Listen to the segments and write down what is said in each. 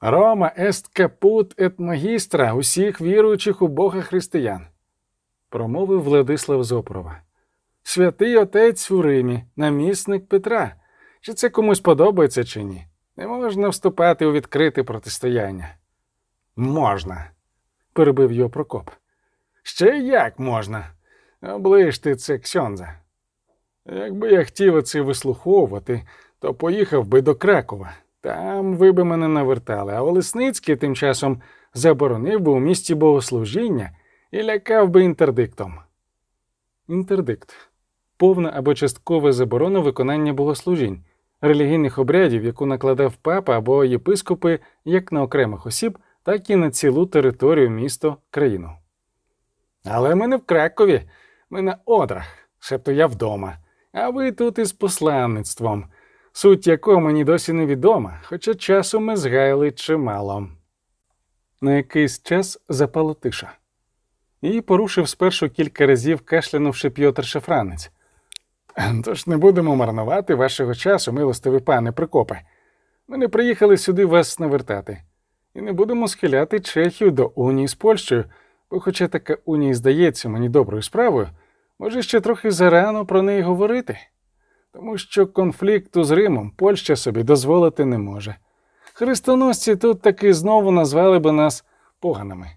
Рома ест капут ет магістра усіх віруючих у Бога християн, промовив Владислав Зопрова. Святий отець у Римі, намісник Петра. Чи це комусь подобається, чи ні? Не можна вступати у відкрите протистояння. Можна, перебив його Прокоп. Ще як можна? Оближ ти це Ксьонза. Якби я хотів оце вислуховувати, то поїхав би до Кракова. Там ви би мене навертали, а Олесницький тим часом заборонив би у місті богослужіння і лякав би інтердиктом. Інтердикт повна або часткова заборона виконання богослужінь, релігійних обрядів, яку накладав папа або єпископи як на окремих осіб, так і на цілу територію, місто, країну. Але ми не в Кракові, ми на одрах, себто я вдома, а ви тут із посланництвом, суть якого мені досі невідома, хоча часу ми згаяли чимало. На якийсь час запала тиша. Її порушив спершу кілька разів кашлянувши Пьотр Шафранець. Тож не будемо марнувати вашого часу, милостивий пане Прикопе. Ми не приїхали сюди вас навертати. І не будемо схиляти Чехію до унії з Польщею, бо, хоча така унія здається мені доброю справою, може ще трохи зарано про неї говорити, тому що конфлікту з Римом Польща собі дозволити не може. Хрестоносці тут таки знову назвали би нас поганими.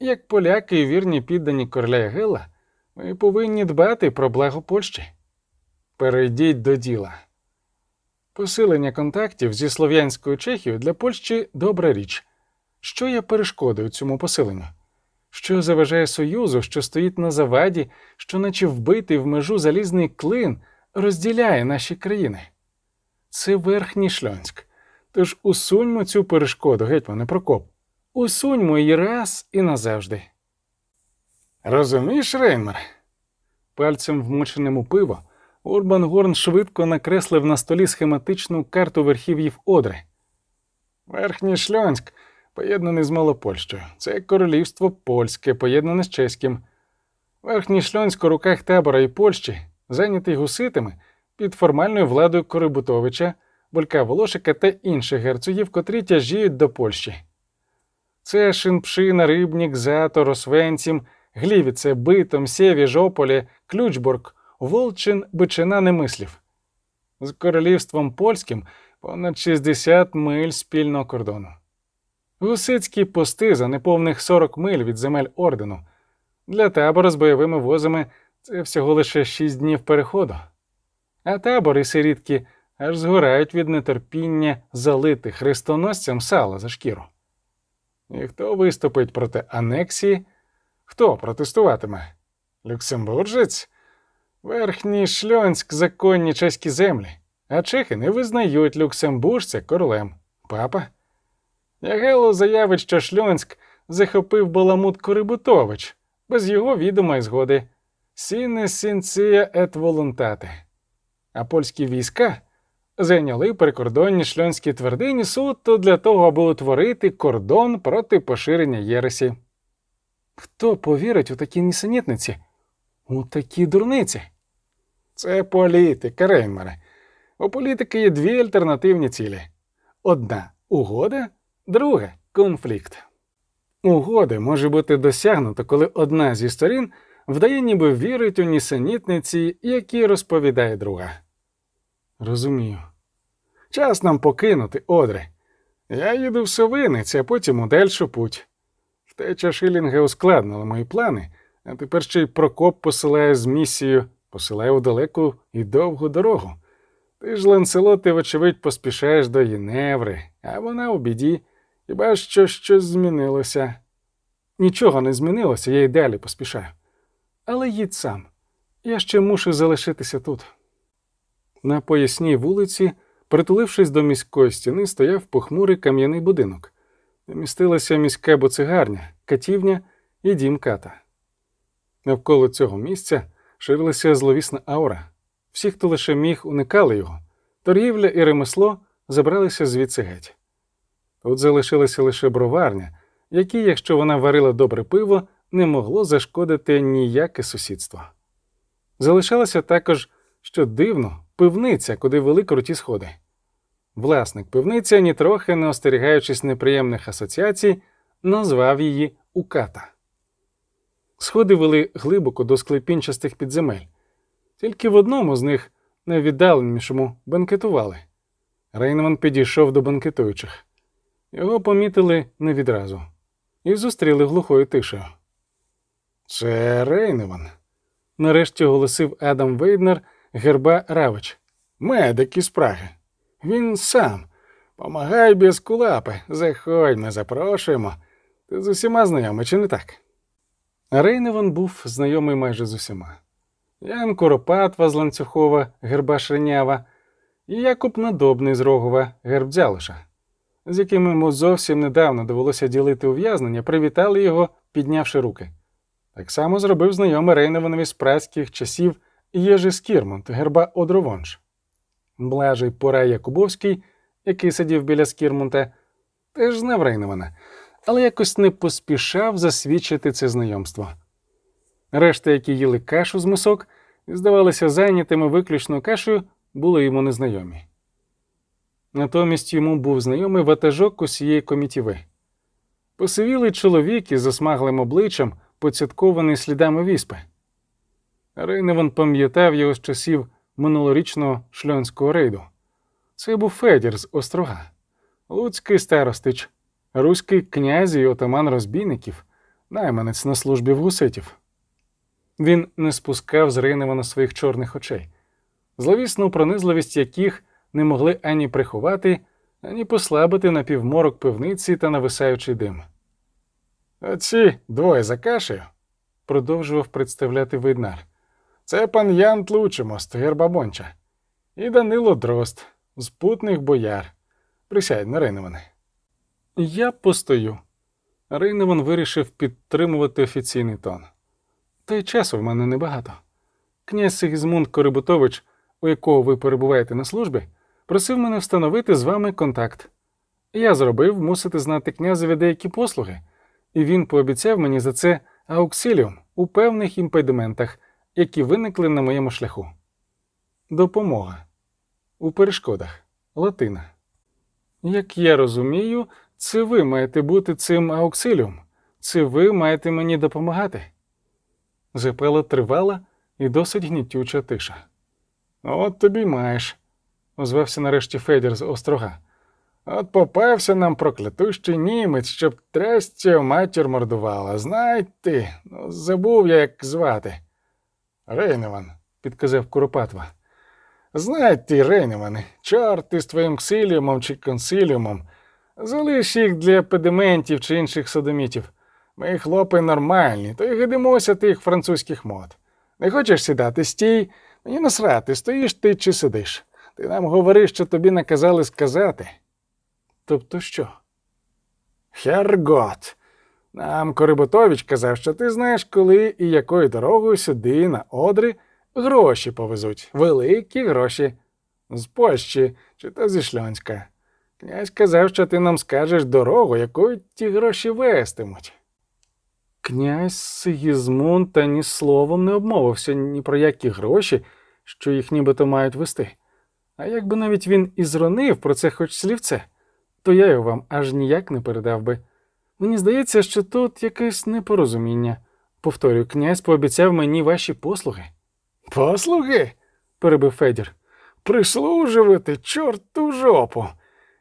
Як поляки і вірні піддані короля Ягела, ми повинні дбати про благо Польщі. Перейдіть до діла. Посилення контактів зі Слов'янською Чехією для Польщі добра річ. Що є перешкодою цьому посиленню? Що заважає Союзу, що стоїть на заваді, що, наче вбитий в межу залізний клин, розділяє наші країни? Це верхній шльонськ. Тож усуньмо цю перешкоду, гетьмане Прокоп. Усуньмо її раз і назавжди. Розумієш, Рейнмер? Пальцем вмоченим у пиво, Урбан Горн швидко накреслив на столі схематичну карту верхів'їв Одри. Верхній Шльонськ поєднаний з Малопольщею. Це королівство польське, поєднане з чеським. Верхній Шльонськ у руках табора і Польщі, зайнятий гуситами під формальною владою Корибутовича, Булька Волошика та інших герцогів, котрі тяжіють до Польщі. Це Шинпшина, Рибнік, Зато, Росвенцім, Глівіце, Битом, Сєві, Жополі, Ключбург, Волчин, Бичина не мислів. З королівством польським понад 60 миль спільного кордону. Гусицькі пости за неповних 40 миль від земель ордену. Для табора з бойовими возами це всього лише 6 днів переходу. А табори сирітки аж згорають від нетерпіння залити хрестоносцям сала за шкіру. І хто виступить проти анексії? Хто протестуватиме? Люксембуржець? Верхній шльонськ законні чеські землі, а чехи не визнають люксембуржця королем. Папа? Ягело заявить, що Шльонськ захопив Баламут Корибутович без його відомої згоди. Сіне сінція ет волонтати. А польські війська зайняли прикордонні шльонські твердині суто для того, аби утворити кордон проти поширення Єресі. Хто повірить у такі нісенітниці? У такі дурниці? Це політика, Рейнмере. У політики є дві альтернативні цілі: одна угода, друга конфлікт. Угоди може бути досягнуто, коли одна зі сторін вдає, ніби вірить у нісенітниці, які розповідає друга. Розумію. Час нам покинути, Одре. Я їду в Совиниць, а потім у дальшу путь. Втеча Шилінга ускладнила мої плани, а тепер ще й Прокоп посилає з місією, посилає у далеку і довгу дорогу. Ти ж, Ланселоте, вочевидь, поспішаєш до Єневри, а вона у біді, хіба що щось змінилося. Нічого не змінилося, я й далі поспішаю. Але їдь сам. Я ще мушу залишитися тут. На поясній вулиці, притулившись до міської стіни, стояв похмурий кам'яний будинок. Містилася міська боцигарня, катівня і дім ката. Навколо цього місця ширилася зловісна аура. Всі, хто лише міг, уникали його. Торгівля і ремесло забралися звідси геть. Тут залишилася лише броварня, якій, якщо вона варила добре пиво, не могло зашкодити ніяке сусідство. Залишалася також, що дивно, пивниця, куди вели круті сходи. Власник пивниці, ані трохи не остерігаючись неприємних асоціацій, назвав її Уката. Сходи вели глибоко до склепінчастих підземель. Тільки в одному з них, найвіддаленішому, банкетували. Рейнман підійшов до банкетуючих. Його помітили не відразу і зустріли глухою тишею. Це Рейневан, нарешті оголосив Адам Вейднер герба Равич. Медик із Праги. Він сам. Помагай без кулапи. Заходь, ми запрошуємо. Ти з усіма знайомий, чи не так? Рейневан був знайомий майже з усіма. Ян Коропатва з Ланцюхова, герба Шренява, і Якуб Надобний з Рогова, герб Дзялоша, з якими йому зовсім недавно довелося ділити ув'язнення, привітали його, піднявши руки. Так само зробив знайомий Рейневанові з працьких часів Єжи Скірмонт, герба Одровонж. Блажий Порай Якубовський, який сидів біля Скірмонта, теж знав Рейневана, але якось не поспішав засвідчити це знайомство. Решта, які їли кашу з мисок здавалися зайнятими виключно кашею, були йому незнайомі. Натомість йому був знайомий ватажок усієї комітіви. Посивілий чоловік із засмаглим обличчям, поцяткований слідами віспи. Рейневан пам'ятав його з часів минулорічного шльонського рейду. Це був Федір з острога, Луцький старостич, руський князь і отаман розбійників, найманець на службі в гуситів. Він не спускав з Рейневана своїх чорних очей, зловісну пронизливість яких не могли ані приховати, ані послабити на півморок пивниці та нависаючий дим. Оці двоє за кашею, продовжував представляти виднар. Це пан Ян Тлучимост, Гербабонча, і Данило Дрозд, з путних бояр. Присядь на Рейневане. Я постою. Рейневан вирішив підтримувати офіційний тон. Та й часу в мене небагато. Князь Сигізмунд Корибутович, у якого ви перебуваєте на службі, просив мене встановити з вами контакт. Я зробив мусити знати князеві деякі послуги, і він пообіцяв мені за це ауксиліум у певних імпедиментах, які виникли на моєму шляху. Допомога у перешкодах Латина. Як я розумію, це ви маєте бути цим ауксиліум, це ви маєте мені допомагати. Запела тривала і досить гнітюча тиша. От тобі маєш, озвався нарешті Федір з острога. От попався нам проклятущий німець, щоб трясця матір мордувала. Знай ти, ну, забув я, як звати. Рейневан, підказав Куропатва. Знай ти, Рейневане, чорти з твоїм ксиліумом чи консиліумом. Залиш їх для педиментів чи інших содомітів. Ми хлопи нормальні, то й гидимося тих французьких мод. Не хочеш сідати, стій, мені насрати, стоїш ти чи сидиш. Ти нам говориш, що тобі наказали сказати. Тобто що? Хергот. Нам Кориботович казав, що ти знаєш, коли і якою дорогою сюди, на Одри, гроші повезуть, великі гроші. З Польщі чи то зі Шльонська. Князь казав, що ти нам скажеш дорогу, якою ті гроші вестимуть. Князь Сигізмунд та ні словом не обмовився ні про які гроші, що їх нібито мають вести. А якби навіть він і зронив про це хоч слівце, то я його вам аж ніяк не передав би. Мені здається, що тут якесь непорозуміння. Повторюю, князь пообіцяв мені ваші послуги. Послуги? перебив Федір. Прислужувати чорту жопу.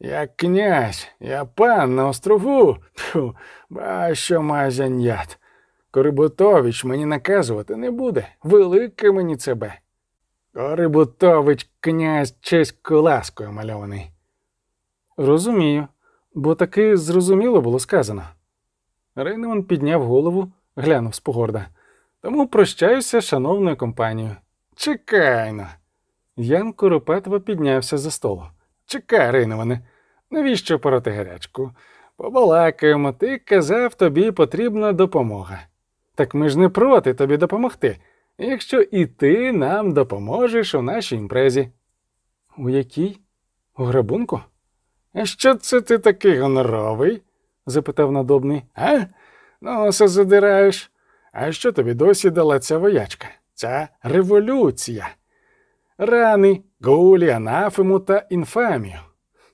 Я князь, я пан на острову. Тьфу, ба що мазянят. Корибутович мені наказувати не буде. Велике мені цебе. Корибутович князь чеською ласкою мальований. Розумію, бо таки зрозуміло було сказано. Рейнеман підняв голову, глянув з погорда. Тому прощаюся, шановною компанією. Чекайно. Ян Коропетва піднявся за столу. Чекай, Рейневане, навіщо пороти гарячку? Побалакаємо, ти казав, тобі потрібна допомога. Так ми ж не проти тобі допомогти, якщо і ти нам допоможеш у нашій імпрезі. У якій? У грабунку? Що це ти такий гоноровий? запитав надобний. А? Носа задираєш. А що тобі досі дала ця воячка? Ця революція. Рани, гулі, анафему та інфамію.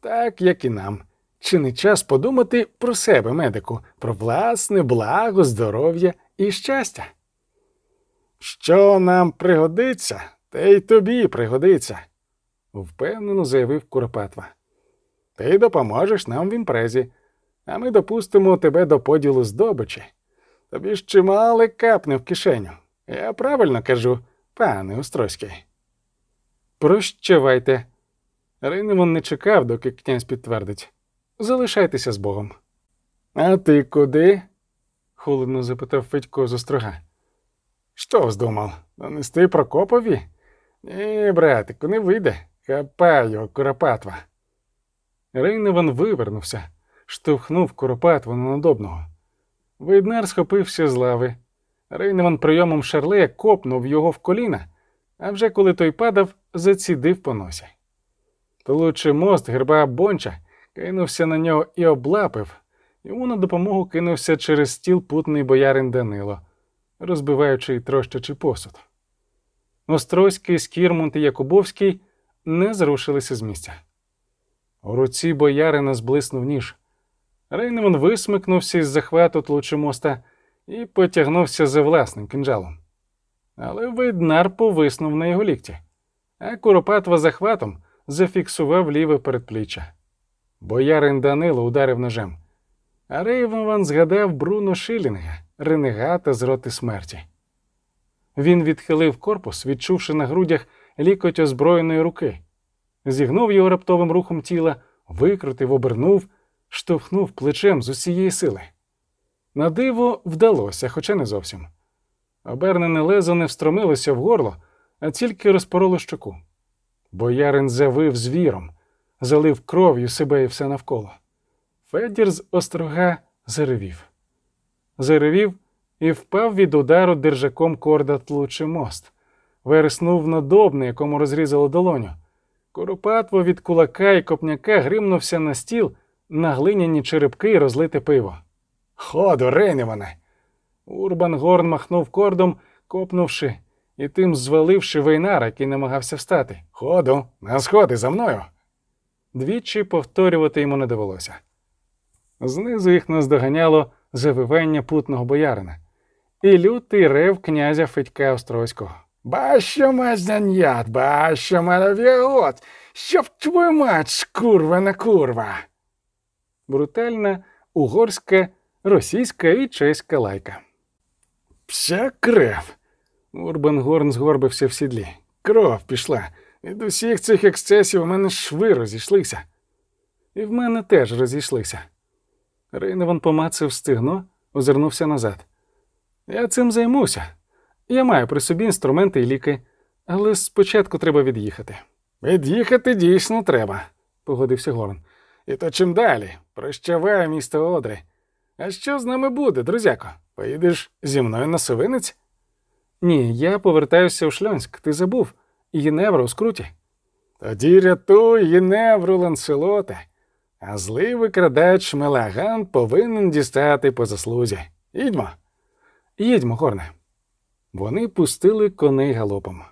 так як і нам. Чи не час подумати про себе, медику, про власне благо, здоров'я і щастя? Що нам пригодиться, те й тобі пригодиться, впевнено заявив Куропатва. Ти допоможеш нам в імпрезі, а ми допустимо тебе до поділу здобичі. Тобі ж чимало капне в кишеню. Я правильно кажу, пане Острозький. Прощавайте. Рейневан не чекав, доки князь підтвердить. Залишайтеся з Богом. А ти куди? холодно запитав Федько з острога. Що вздумав? Донести Прокопові? Ні, братику, не вийде. Хапай його, Куропатва. Рейневан вивернувся, штовхнув Куропатву на надобного. Виднар схопився з лави. Рейневан прийомом шарлея копнув його в коліна, а вже коли той падав, зацідив по носі. Толучи мост герба Бонча, кинувся на нього і облапив. Йому на допомогу кинувся через стіл путний боярин Данило, розбиваючи і трощачи посуд. Острозький, Скірмунт і Якубовський не зрушилися з місця. У руці боярина зблиснув ніж. Рейневан висмикнувся із захвату тлучимоста і потягнувся за власним кинджалом. Але виднар повиснув на його лікті, а Куропатва захватом зафіксував ліве передпліччя. Боярин Данило ударив ножем, а Рейвен згадав Бруно Шилінга, ренегата з роти смерті. Він відхилив корпус, відчувши на грудях лікоть озброєної руки, зігнув його раптовим рухом тіла, викрутив, обернув, штовхнув плечем з усієї сили. На диво вдалося, хоча не зовсім. Обернене лезо не встромилося в горло, а тільки розпороло щоку. Боярин завив звіром, залив кров'ю себе і все навколо. Федір з острога заревів. Заревів і впав від удару держаком корда тлучий мост, вереснув на якому розрізало долоню. Куропатво від кулака і копняка гримнувся на стіл, на глиняні черепки і розлите пиво. Ходу, Рейневане! Урбан Горн махнув кордом, копнувши і тим зваливши вейнара, який намагався встати. Ходу, на сходи за мною. Двічі повторювати йому не довелося. Знизу їх наздоганяло завивання путного боярина і лютий рев князя Федька Острозького. Бащо мазнянят, бащо маловігот, щоб твою мать шкурва курва. Брутальна угорська, російська і чеська лайка. Вся крев. Урбан Горн згорбився в сідлі. Кров пішла. Від усіх цих ексцесів у мене шви розійшлися. І в мене теж розійшлися. Рейневан помацав стигно, озирнувся назад. Я цим займуся. Я маю при собі інструменти і ліки, але спочатку треба від'їхати. Від'їхати дійсно треба, погодився Горн. І то чим далі? Прощавай, місто Одри. А що з нами буде, друзяко? Поїдеш зі мною на совинець? Ні, я повертаюся у Шльонськ, ти забув. Єневра у скруті. Тоді рятуй Єневру, Ланселоте, а злий викрадач Мелаган повинен дістати по заслузі. Їдьмо. Їдьмо, Горне. Вони пустили коней галопом.